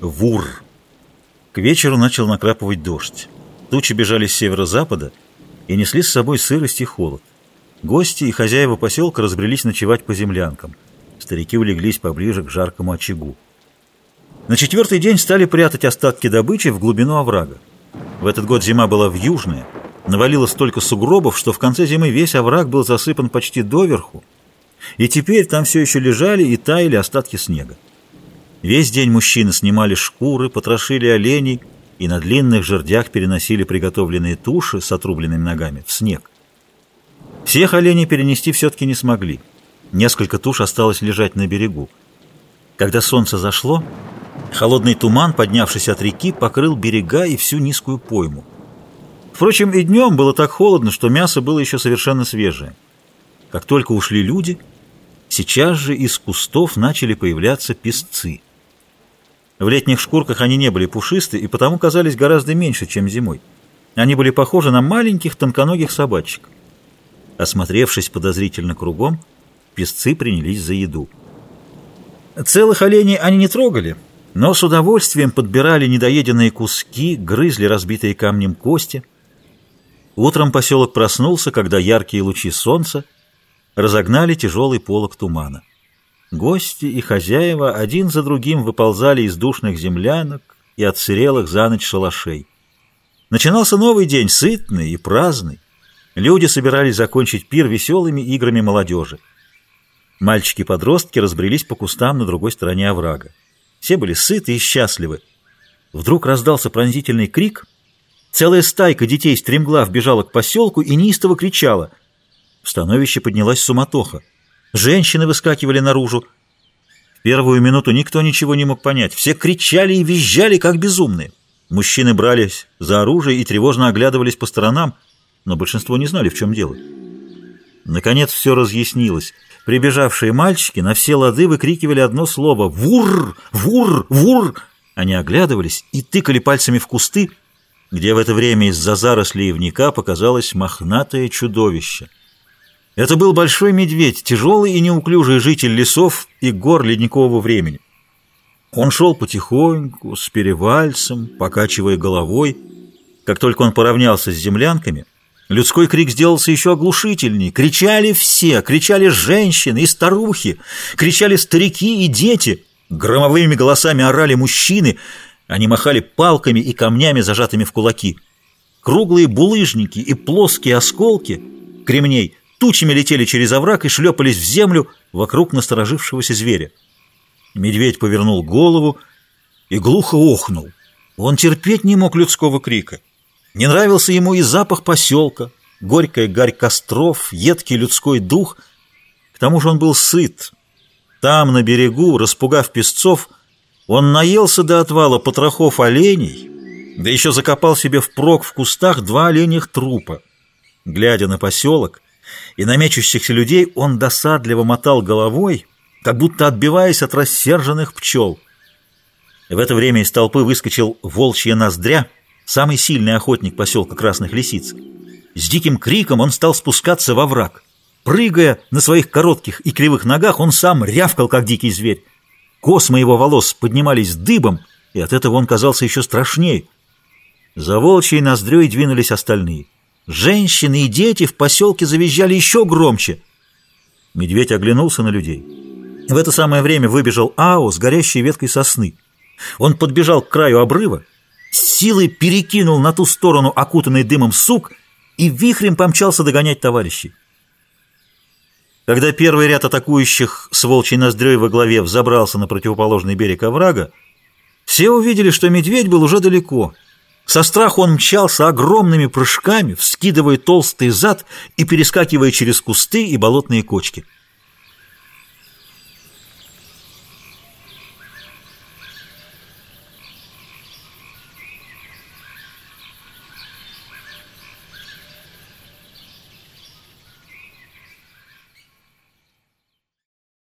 Вур. К вечеру начал накрапывать дождь. Тучи бежали с северо-запада и несли с собой сырость и холод. Гости и хозяева поселка разбрелись ночевать по землянкам. Старики улеглись поближе к жаркому очагу. На четвертый день стали прятать остатки добычи в глубину оврага. В этот год зима была в южная, навалило столько сугробов, что в конце зимы весь овраг был засыпан почти доверху, и теперь там все еще лежали и таяли остатки снега. Весь день мужчины снимали шкуры, потрошили оленей и на длинных жердях переносили приготовленные туши с отрубленными ногами в снег. Всех оленей перенести все-таки не смогли. Несколько туш осталось лежать на берегу. Когда солнце зашло, холодный туман, поднявшись от реки, покрыл берега и всю низкую пойму. Впрочем, и днем было так холодно, что мясо было еще совершенно свежее. Как только ушли люди, сейчас же из кустов начали появляться песцы. В летних шкурках они не были пушисты и потому казались гораздо меньше, чем зимой. Они были похожи на маленьких тонконогих собачек. Осмотревшись подозрительно кругом, песцы принялись за еду. Целых оленей они не трогали, но с удовольствием подбирали недоеденные куски, грызли разбитые камнем кости. Утром поселок проснулся, когда яркие лучи солнца разогнали тяжелый полог тумана. Гости и хозяева один за другим выползали из душных землянок и отсырелых за ночь шалашей. Начинался новый день, сытный и праздный. Люди собирались закончить пир веселыми играми молодежи. Мальчики-подростки разбрелись по кустам на другой стороне оврага. Все были сыты и счастливы. Вдруг раздался пронзительный крик. Целая стайка детей стремглав бежала к поселку и неистово кричала. В становище поднялась суматоха. Женщины выскакивали наружу. В первую минуту никто ничего не мог понять. Все кричали и визжали, как безумные. Мужчины брались за оружие и тревожно оглядывались по сторонам, но большинство не знали, в чем дело. Наконец все разъяснилось. Прибежавшие мальчики на все лады выкрикивали одно слово «Вур! Вур! Вур!». Они оглядывались и тыкали пальцами в кусты, где в это время из-за зарослей ивника показалось мохнатое чудовище — это был большой медведь, тяжелый и неуклюжий житель лесов и гор ледникового времени. Он шел потихоньку, с перевальцем, покачивая головой. Как только он поравнялся с землянками, людской крик сделался еще оглушительней. Кричали все, кричали женщины и старухи, кричали старики и дети. Громовыми голосами орали мужчины, они махали палками и камнями, зажатыми в кулаки. Круглые булыжники и плоские осколки кремней тучами летели через овраг и шлепались в землю вокруг насторожившегося зверя. Медведь повернул голову и глухо охнул. Он терпеть не мог людского крика. Не нравился ему и запах поселка, горькая гарь костров, едкий людской дух. К тому же он был сыт. Там, на берегу, распугав песцов, он наелся до отвала потрохов оленей, да еще закопал себе впрок в кустах два оленях трупа. Глядя на поселок, и на мечущихся людей он досадливо мотал головой, как будто отбиваясь от рассерженных пчел. В это время из толпы выскочил волчья ноздря, самый сильный охотник поселка Красных Лисиц. С диким криком он стал спускаться во враг. Прыгая на своих коротких и кривых ногах, он сам рявкал, как дикий зверь. Космы его волос поднимались дыбом, и от этого он казался еще страшнее. За волчьей ноздрёй двинулись остальные — Женщины и дети в поселке завизжали еще громче. Медведь оглянулся на людей. В это самое время выбежал Ао с горящей веткой сосны. Он подбежал к краю обрыва, силой перекинул на ту сторону окутанный дымом сук и вихрем помчался догонять товарищей. Когда первый ряд атакующих с волчьей ноздрёй во главе взобрался на противоположный берег оврага, все увидели, что медведь был уже далеко — со страху он мчался огромными прыжками, вскидывая толстый зад и перескакивая через кусты и болотные кочки.